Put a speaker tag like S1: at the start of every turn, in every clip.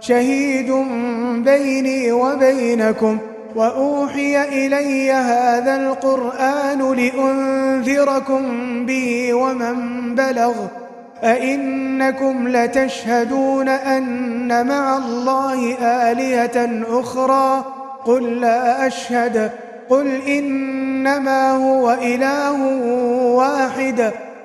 S1: شهيد بيني وبينكم وأوحي إلي هذا القرآن لأنذركم به ومن بلغ أئنكم لتشهدون أن مع الله آلية أخرى قل لا أشهد قل إنما هو إله واحد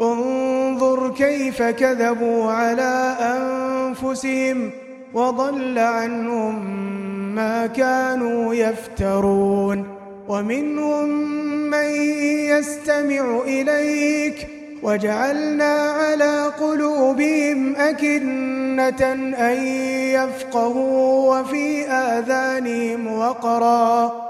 S1: انظر كيف كذبوا على أنفسهم وضل عنهم ما كانوا يفترون ومنهم من يستمع إليك وجعلنا على قلوبهم أكنة أن يفقهوا وفي آذانهم وقرا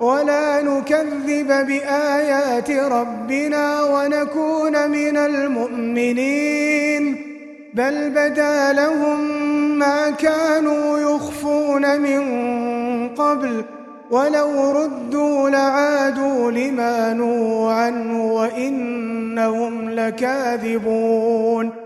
S1: ولا نكذب بآيات ربنا ونكون من المؤمنين. بل بدا لهم ما كانوا يخفون من قبل ولو ردوا لعادوا لما نوعا وإنهم لكاذبون.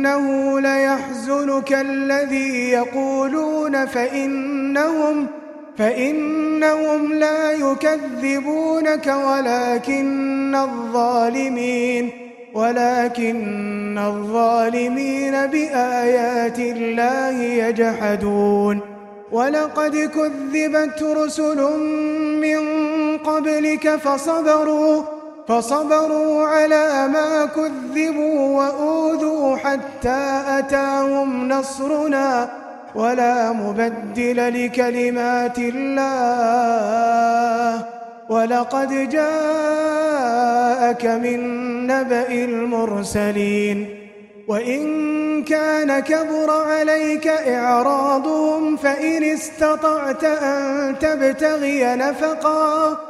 S1: إنه ليحزنك الذي يقولون فإنهم فإنهم لا يكذبونك ولكن الظالمين ولكن الظالمين بآيات الله يجحدون ولقد كذبت رسل من قبلك فصبروا فصبروا على ما كذبوا وأوذوا حتى أتاهم نصرنا ولا مبدل لكلمات الله ولقد جاءك من نبأ المرسلين وإن كان كبر عليك إعراضهم فإن استطعت أن تبتغي نفقاً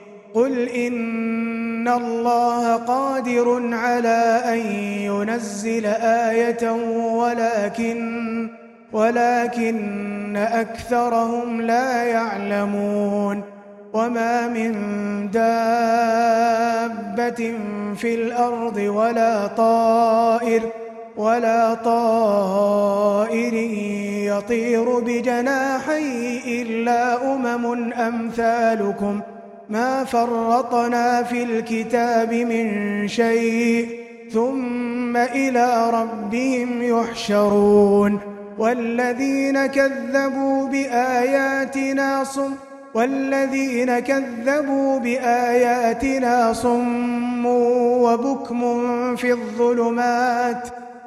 S1: قل إن الله قادر على أن ينزل آية ولكن ولكن أكثرهم لا يعلمون وما من دابة في الأرض ولا طائر ولا طائر يطير بجناحيه إلا أمم أمثالكم ما فرطنا في الكتاب من شيء ثم إلى ربهم يحشرون والذين كذبوا بآياتنا صم والذين كذبوا بآياتنا صم وبكم في الظلمات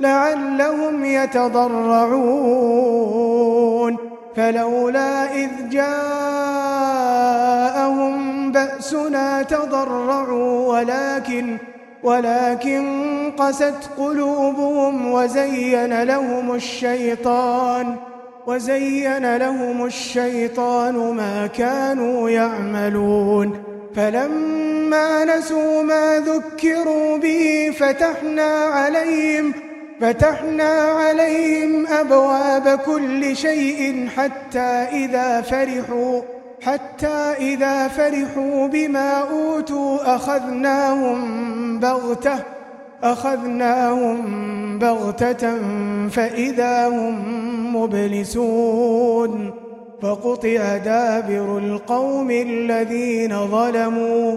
S1: لعلهم يتضرعون. فلولا إذ جاءهم بأسنا تضرعوا ولكن ولكن قست قلوبهم وزين لهم الشيطان وزين لهم الشيطان ما كانوا يعملون. فلما نسوا ما ذكروا به فتحنا عليهم فتحنا عليهم أبواب كل شيء حتى إذا فرحوا حتى إذا فرحوا بما أوتوا أخذناهم بغتة أخذناهم بغتة فإذا هم مبلسون. فقطع دابر القوم الذين ظلموا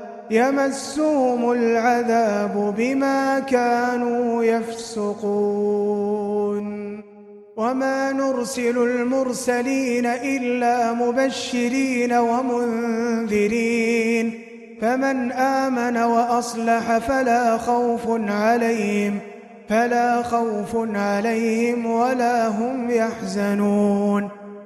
S1: يمسهم العذاب بما كانوا يفسقون. وما نرسل المرسلين إلا مبشرين ومنذرين. فمن آمن وأصلح فلا خوف عليهم فلا خوف عليهم ولا هم يحزنون.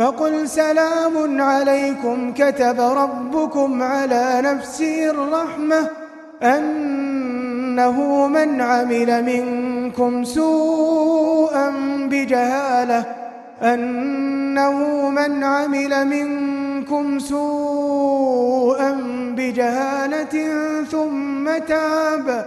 S1: فقل سلام عليكم كتب ربكم على نفسه الرحمة أنه من عمل منكم سوءا بجهالة أنه من عمل منكم سوءا بجهالة ثم تاب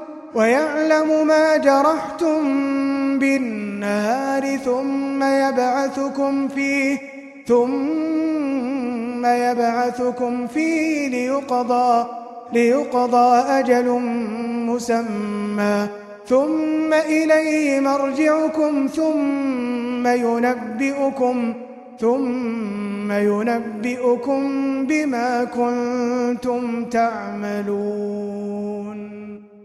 S1: ويعلم ما جرحتم بالنهار ثم يبعثكم فيه ثم يبعثكم فيه ليقضى ليقضى أجل مسمى. ثم إليه مرجعكم ثم ينبئكم ثم ينبئكم بما كنتم تعملون.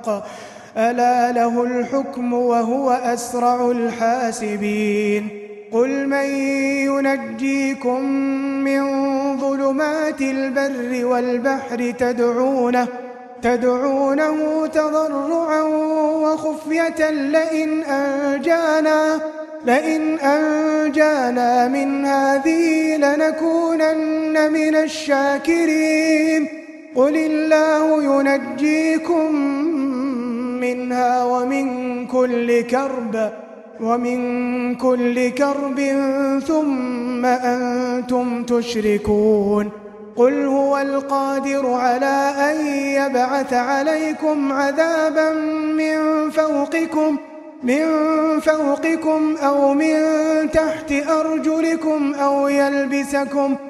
S1: الحق ألا له الحكم وهو أسرع الحاسبين. قل من ينجيكم من ظلمات البر والبحر تدعونه تدعونه تضرعا وخفية لئن أنجانا لئن أنجانا من هذه لنكونن من الشاكرين. قل الله ينجيكم منها ومن كل كرب ومن كل كرب ثم أنتم تشركون قل هو القادر على أن يبعث عليكم عذابا من فوقكم من فوقكم أو من تحت أرجلكم أو يلبسكم أو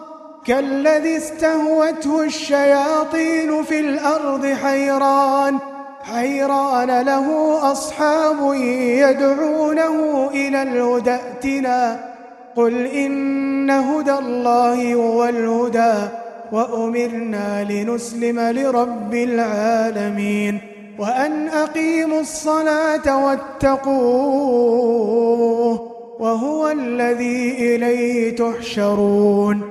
S1: كالذي استهوته الشياطين في الأرض حيران حيران له أصحاب يدعونه إلى الهدأتنا قل إن هدى الله هو الهدى وأمرنا لنسلم لرب العالمين. وأن أقيموا الصلاة واتقوه وهو الذي إليه تحشرون.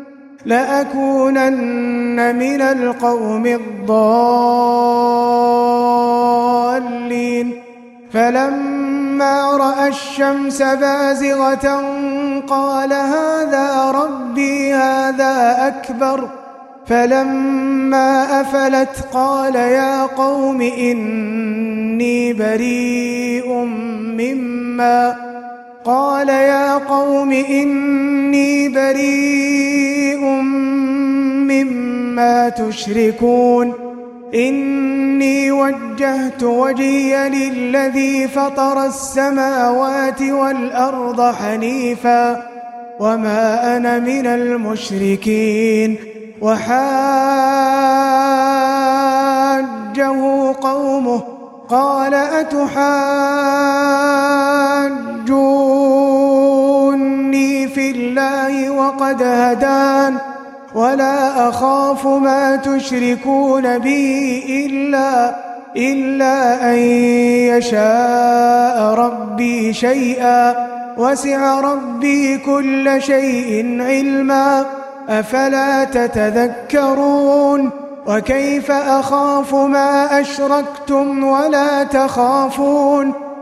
S1: لأكونن من القوم الضالين. فلما رأى الشمس بازغة قال هذا ربي هذا أكبر. فلما أفلت قال يا قوم إني بريء مما قال يا قوم إني بريء مما تشركون إني وجهت وجي للذي فطر السماوات والأرض حنيفا وما أنا من المشركين وحاجه قومه قال أتحاج يرجوني في الله وقد هدان ولا أخاف ما تشركون به إلا إلا أن يشاء ربي شيئا وسع ربي كل شيء علما أفلا تتذكرون وكيف أخاف ما أشركتم ولا تخافون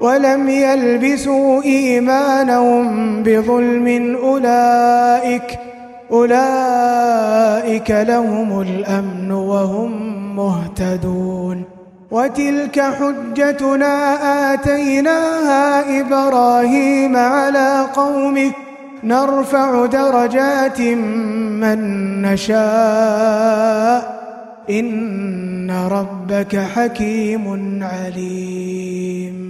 S1: ولم يلبسوا إيمانهم بظلم أولئك أولئك لهم الأمن وهم مهتدون. وتلك حجتنا آتيناها إبراهيم على قومه نرفع درجات من نشاء. إن ربك حكيم عليم.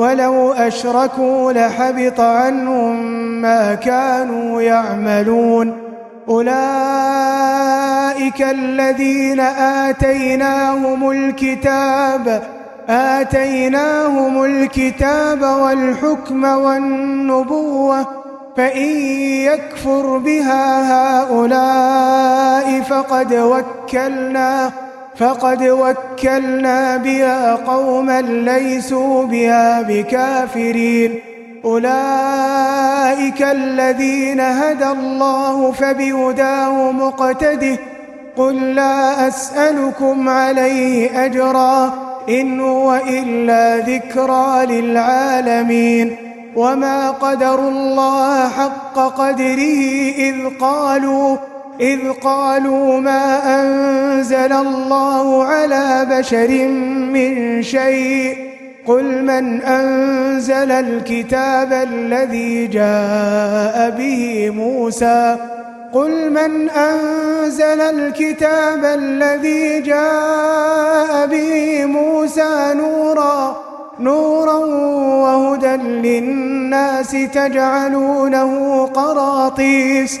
S1: ولو أشركوا لحبط عنهم ما كانوا يعملون. أولئك الذين آتيناهم الكتاب آتيناهم الكتاب والحكم والنبوة فإن يكفر بها هؤلاء فقد وكلناهم فقد وكلنا بها قوما ليسوا بها بكافرين أولئك الذين هدى الله فبهداه مقتده قل لا أسألكم عليه أجرا إن وإلا إلا ذكرى للعالمين وما قدر الله حق قدره إذ قالوا إذ قالوا ما أنزل الله على بشر من شيء قل من أنزل الكتاب الذي جاء به موسى قل من أنزل الكتاب الذي جاء به موسى نورا نورا وهدى للناس تجعلونه قراطيس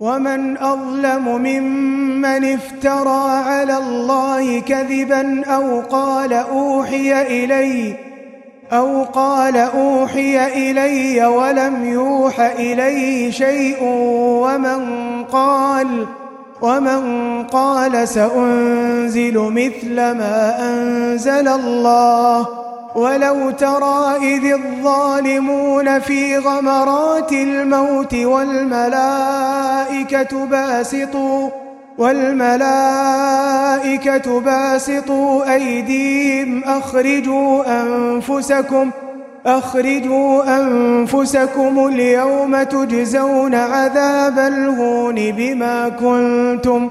S1: ومن أظلم ممن افترى على الله كذبا أو قال أوحي إلي أو قال أوحي إلي ولم يوح إلي شيء ومن قال ومن قال سأنزل مثل ما أنزل الله ولو ترى إذ الظالمون في غمرات الموت والملائكة باسطوا والملائكة باسطوا أيديهم أخرجوا أنفسكم أخرجوا أنفسكم اليوم تجزون عذاب الهون بما كنتم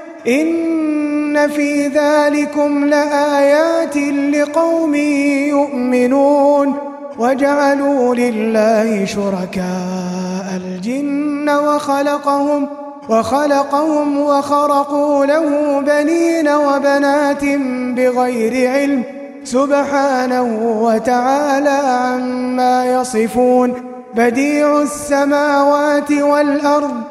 S1: ان في ذلكم لآيات لقوم يؤمنون وجعلوا لله شركاء الجن وخلقهم وخلقهم وخرقوا له بنين وبنات بغير علم سبحانه وتعالى عما يصفون بديع السماوات والأرض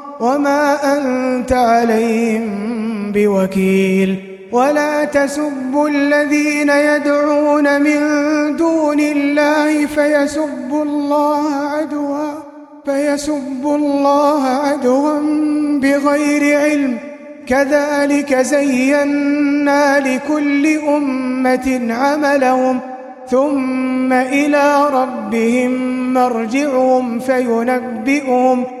S1: وما أنت عليهم بوكيل ولا تسبوا الذين يدعون من دون الله فيسبوا الله عدوا فيسبوا الله عدوا بغير علم كذلك زينا لكل أمة عملهم ثم إلى ربهم مرجعهم فينبئهم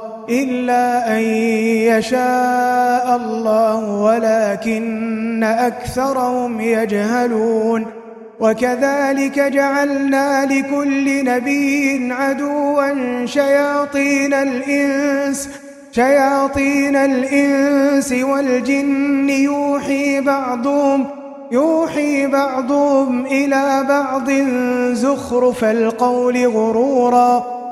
S1: إلا أن يشاء الله ولكن أكثرهم يجهلون. وكذلك جعلنا لكل نبي عدوا شياطين الإنس شياطين الإنس والجن. يوحي بعضهم يوحي بعضهم إلى بعض زخرف القول غروراً.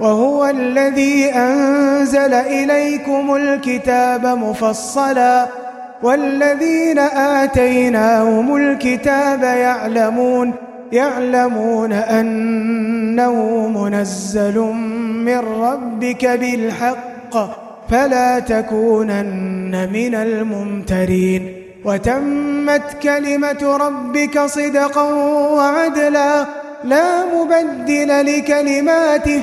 S1: وهو الذي أنزل إليكم الكتاب مفصلا والذين آتيناهم الكتاب يعلمون يعلمون أنه منزل من ربك بالحق فلا تكونن من الممترين وتمت كلمة ربك صدقا وعدلا لا مبدل لكلماته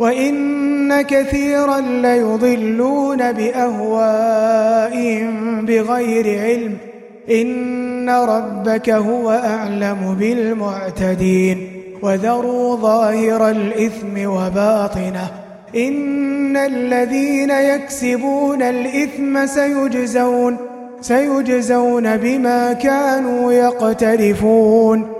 S1: وإن كثيرا ليضلون بأهوائهم بغير علم إن ربك هو أعلم بالمعتدين وذروا ظاهر الإثم وباطنه إن الذين يكسبون الإثم سيجزون سيجزون بما كانوا يقترفون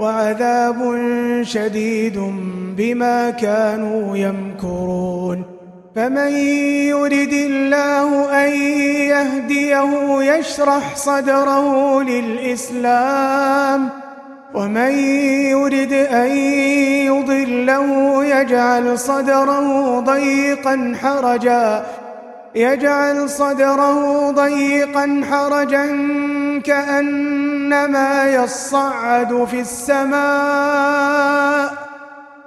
S1: وعذاب شديد بما كانوا يمكرون. فمن يرد الله أن يهديه يشرح صدره للإسلام. ومن يرد أن يضله يجعل صدره ضيقا حرجا. يجعل صدره ضيقا حرجا كأنما يصعد في السماء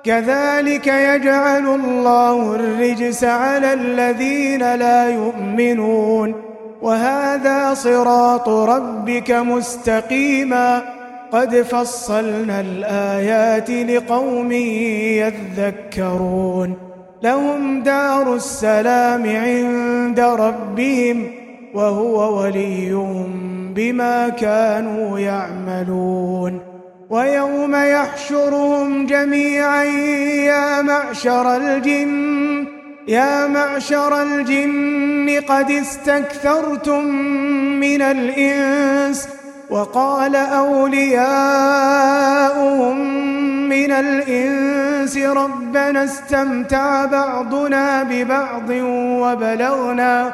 S1: كذلك يجعل الله الرجس على الذين لا يؤمنون وهذا صراط ربك مستقيما قد فصلنا الآيات لقوم يذكرون لهم دار السلام عند ربهم وهو وليهم بما كانوا يعملون. ويوم يحشرهم جميعا يا معشر الجن يا معشر الجن قد استكثرتم من الإنس وقال أولياؤهم من الإنس ربنا استمتع بعضنا ببعض وبلغنا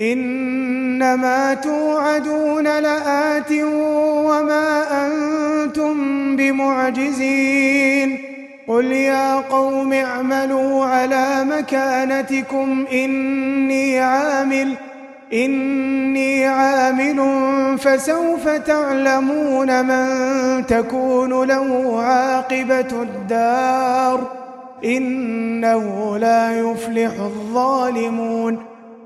S1: إنما توعدون لآت وما أنتم بمعجزين. قل يا قوم اعملوا على مكانتكم إني عامل إني عامل فسوف تعلمون من تكون له عاقبة الدار. إنه لا يفلح الظالمون.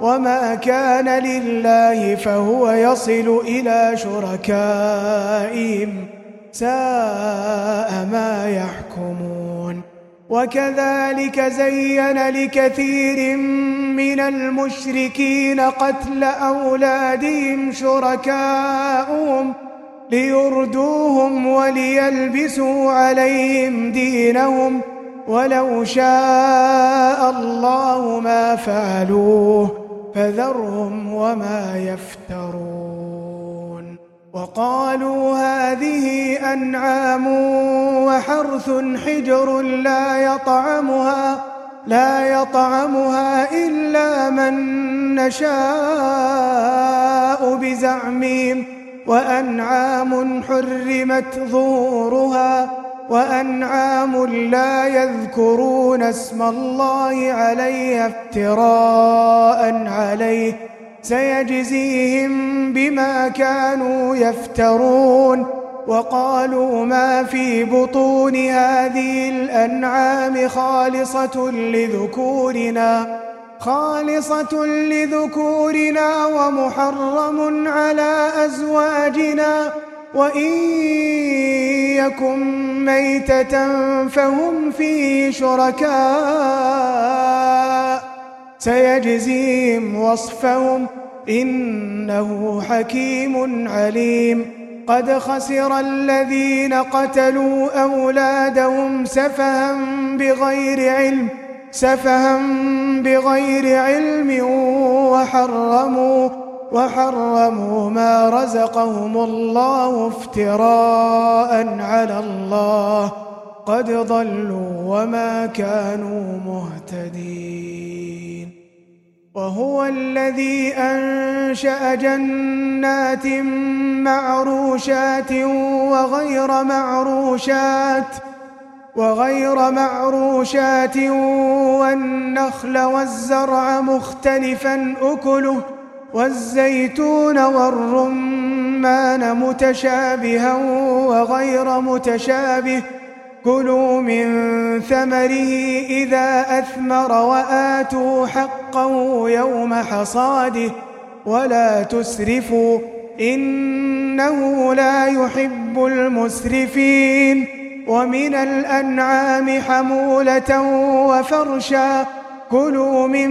S1: وما كان لله فهو يصل إلى شركائهم ساء ما يحكمون وكذلك زين لكثير من المشركين قتل أولادهم شركاؤهم ليردوهم وليلبسوا عليهم دينهم ولو شاء الله ما فعلوه فذرهم وما يفترون وقالوا هذه أنعام وحرث حجر لا يطعمها لا يطعمها إلا من نشاء بزعمهم وأنعام حرمت ظهورها وأنعام لا يذكرون اسم الله عليه افتراء عليه. سيجزيهم بما كانوا يفترون. وقالوا ما في بطون هذه الأنعام خالصة لذكورنا خالصة لذكورنا ومحرم على أزواجنا. وَإِن يَكُن مَّيْتَةً فَهُمْ فِيهِ شُرَكَاءُ سَيَجْزِيهِمْ وَصْفَهُمْ إِنَّهُ حَكِيمٌ عَلِيمٌ قَدْ خَسِرَ الَّذِينَ قَتَلُوا أَوْلَادَهُمْ سَفَهًا بِغَيْرِ عِلْمٍ سَفَهًا بِغَيْرِ عِلْمٍ وَحَرَّمُوا وحرموا ما رزقهم الله افتراء على الله. قد ضلوا وما كانوا مهتدين. وهو الذي أنشأ جنات معروشات وغير معروشات وغير معروشات والنخل والزرع مختلفا أكله والزيتون والرمان متشابها وغير متشابه كلوا من ثمره إذا أثمر وآتوا حقا يوم حصاده ولا تسرفوا إنه لا يحب المسرفين ومن الأنعام حمولة وفرشا كلوا من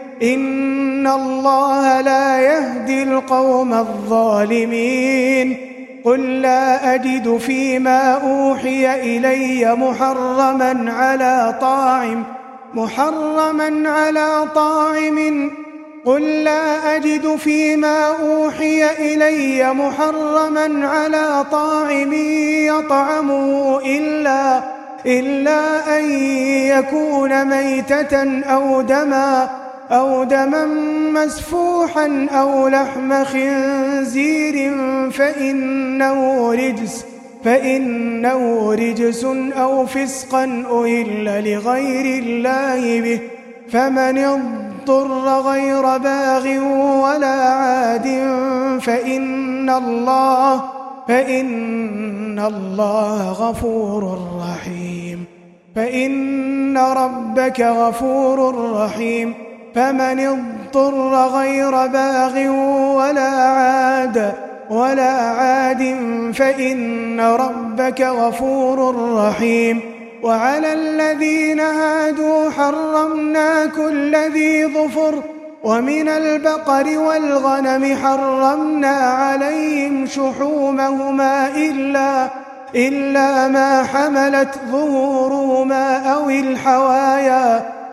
S1: ان الله لا يهدي القوم الظالمين قل لا اجد فيما اوحي الي محرما على طاعم محرما على طاعم قل لا اجد فيما اوحي الي محرما على طاعم يطعمه الا الا ان يكون ميتة أو دما أو دما مسفوحا أو لحم خنزير فإنه رجس فإنه رجس أو فسقا أهل لغير الله به. فمن اضطر غير باغ ولا عاد فإن الله فإن الله غفور رحيم. فإن ربك غفور رحيم. فمن اضطر غير باغ ولا عاد ولا عاد فإن ربك غفور رحيم وعلى الذين هادوا حرمنا كل ذي ظفر ومن البقر والغنم حرمنا عليهم شحومهما إلا إلا ما حملت ظهورهما أو الحوايا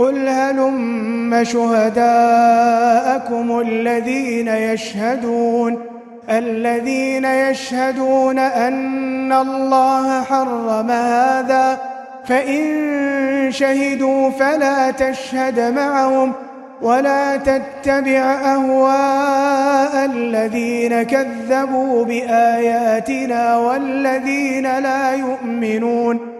S1: قل هلم شهداءكم الذين يشهدون الذين يشهدون أن الله حرم هذا فإن شهدوا فلا تشهد معهم ولا تتبع أهواء الذين كذبوا بآياتنا والذين لا يؤمنون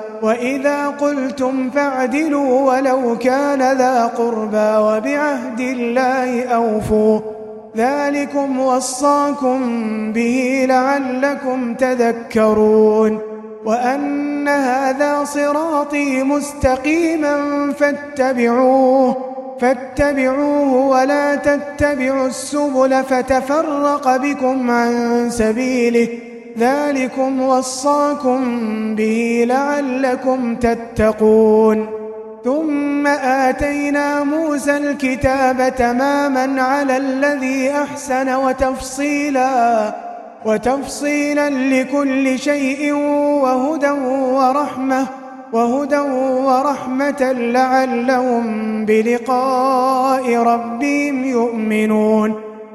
S1: وَإِذَا قُلْتُمْ فَاعْدِلُوا وَلَوْ كَانَ ذَا قُرْبَى وَبِعَهْدِ اللَّهِ أَوْفُوا ذَلِكُمْ وَصَّاكُمْ بِهِ لَعَلَّكُمْ تَذَكَّرُونَ وَأَنَّ هَذَا صِرَاطِي مُسْتَقِيمًا فَاتَّبِعُوهُ فَاتَّبِعُوهُ وَلَا تَتَّبِعُوا السُّبُلَ فَتَفَرَّقَ بِكُمْ عَن سَبِيلِهِ ذلكم وصاكم به لعلكم تتقون. ثم آتينا موسى الكتاب تماما على الذي أحسن وتفصيلا وتفصيلا لكل شيء وهدى ورحمة وهدى ورحمة لعلهم بلقاء ربهم يؤمنون.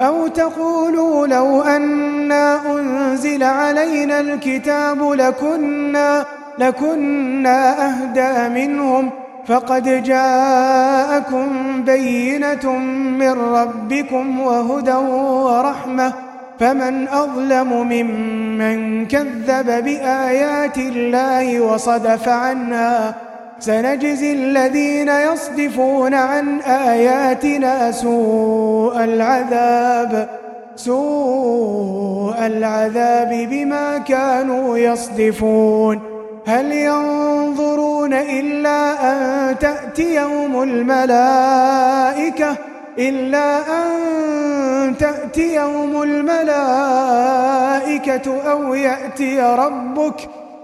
S1: أو تقولوا لو أنا أنزل علينا الكتاب لكنا, لكنا أهدى منهم فقد جاءكم بينة من ربكم وهدى ورحمة فمن أظلم ممن كذب بآيات الله وصدف عَنَّا سنجزي الذين يصدفون عن آياتنا سوء العذاب سوء العذاب بما كانوا يصدفون. هل ينظرون إلا أن تأتي يوم الملائكة؟ إلا أن تأتي يوم الملائكة أو يأتي ربك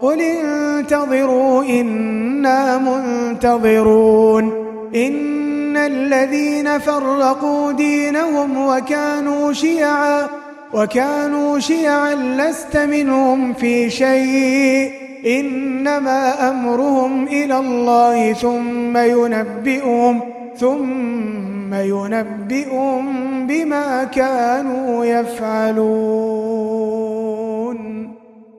S1: قل انتظروا إنا منتظرون. إن الذين فرقوا دينهم وكانوا شيعا وكانوا شيعا لست منهم في شيء. إنما أمرهم إلى الله ثم ينبئهم ثم ينبئهم بما كانوا يفعلون.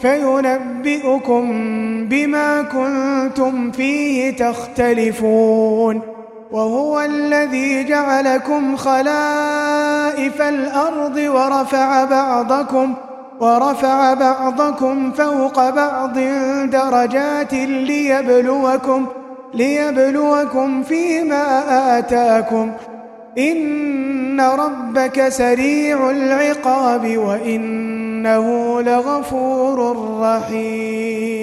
S1: فينبئكم بما كنتم فيه تختلفون وهو الذي جعلكم خلائف الأرض ورفع بعضكم ورفع بعضكم فوق بعض درجات ليبلوكم ليبلوكم فيما آتاكم إن ربك سريع العقاب وإن وإنه لغفور رحيم